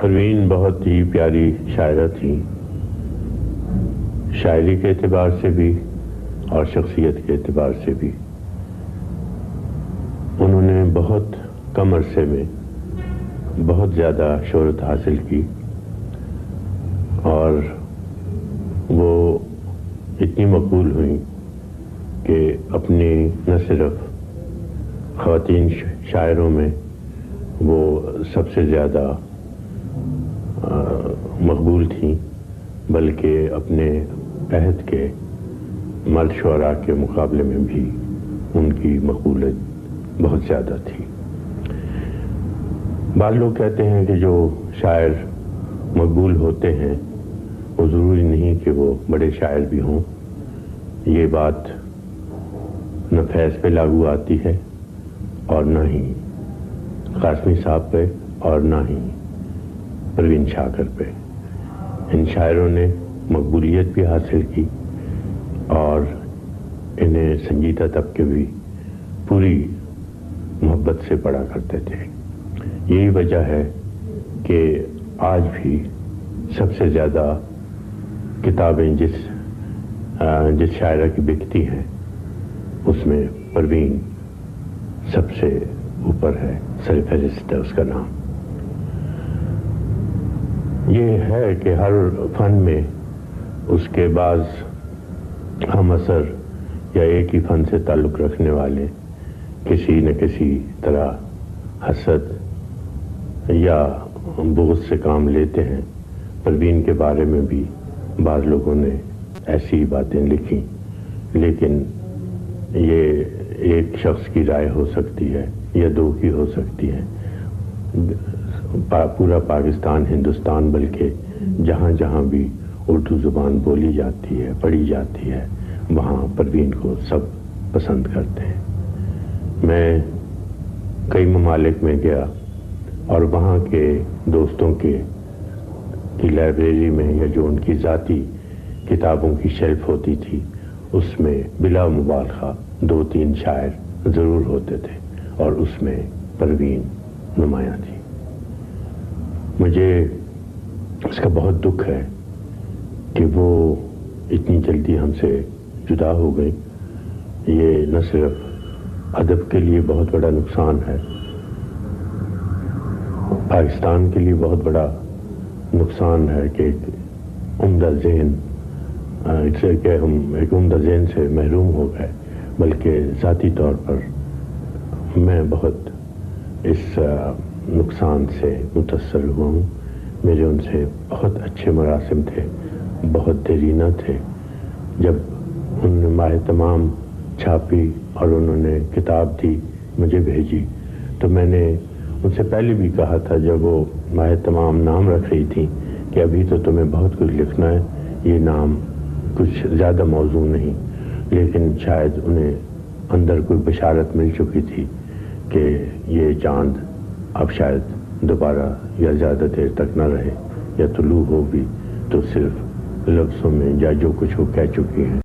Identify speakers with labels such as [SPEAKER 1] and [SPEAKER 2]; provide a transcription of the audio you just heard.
[SPEAKER 1] پروین بہت ہی پیاری شاعرہ تھی۔ شاعری کے اعتبار سے بھی اور شخصیت کے اعتبار سے بھی۔ انہوں نے بہت کم عرصے میں بہت زیادہ شہرت حاصل کی اور وہ اتنی مقبول ہوئیں کہ اپنی نہ صرف خواتین شاعروں میں وہ سب سے زیادہ مقبول تھیں، بلکہ اپنے عہد کے مرد شعراء کے مقابلے میں بھی ان کی مقبولیت بہت زیادہ تھی۔ بعض لوگ کہتے ہیں کہ جو شاعر مقبول ہوتے ہیں، وہ ضروری نہیں کہ وہ بڑے شاعر بھی ہوں۔ یہ بات نہ فیض پہ لاگو آتی ہے اور نہ ہی قاسمی صاحب پہ اور نہ ہی پروین شاکر پہ۔ ان شاعروں نے مقبولیت بھی حاصل کی اور انہیں سنجیدہ طبقے بھی پوری محبت سے پڑھا کرتے تھے۔ یہی وجہ ہے کہ آج بھی سب سے زیادہ کتابیں جس جس شاعرہ کی بکتی ہیں، اس میں پروین سب سے اوپر ہے، سر فہرست ہے، اس کا نام۔ یہ ہے کہ ہر فن میں اس کے بعض ہم اثر یا ایک ہی فن سے تعلق رکھنے والے کسی نہ کسی طرح حسد یا بغض سے کام لیتے ہیں پروین کے بارے میں بھی بعض لوگوں نے ایسی باتیں لکھی۔ لیکن یہ ایک شخص کی رائے ہو سکتی ہے یا دو کی ہو سکتی ہے۔ پورا پاکستان، ہندوستان، بلکہ جہاں جہاں بھی اردو زبان بولی جاتی ہے، پڑھی جاتی ہے، وہاں پروین کو سب پسند کرتے ہیں۔ میں کئی ممالک میں گیا اور وہاں کے دوستوں کے کی لائبریری میں یا جو ان کی ذاتی کتابوں کی شیلف ہوتی تھی، اس میں بلا مبالغہ دو تین شاعر ضرور ہوتے تھے اور اس میں پروین نمایاں تھی۔ مجھے اس کا بہت دکھ ہے کہ وہ اتنی جلدی ہم سے جدا ہو گئی۔ یہ نہ صرف ادب کے لیے بہت بڑا نقصان ہے، پاکستان کے لیے بہت بڑا نقصان ہے کہ ایک عمدہ ذہن اس سے کہ ہم ایک عمدہ ذہن سے محروم ہو گئے۔ بلکہ ذاتی طور پر میں بہت اس نقصان سے متاثر ہوا ہوں۔ میرے ان سے بہت اچھے مراسم تھے، بہت دیرینہ تھے۔ جب انہوں نے ماہ تمام چھاپی اور انہوں نے کتاب دی، مجھے بھیجی، تو میں نے ان سے پہلے بھی کہا تھا، جب وہ ماہ تمام نام رکھ رہی تھی کہ ابھی تو تمہیں بہت کچھ لکھنا ہے، یہ نام کچھ زیادہ موضوع نہیں۔ لیکن شاید انہیں اندر کوئی بشارت مل چکی تھی کہ یہ چاند اب شاید دوبارہ یا زیادہ دیر تک نہ رہے یا طلوع ہو بھی تو صرف لفظوں میں یا جو کچھ وہ کہہ چکی ہیں۔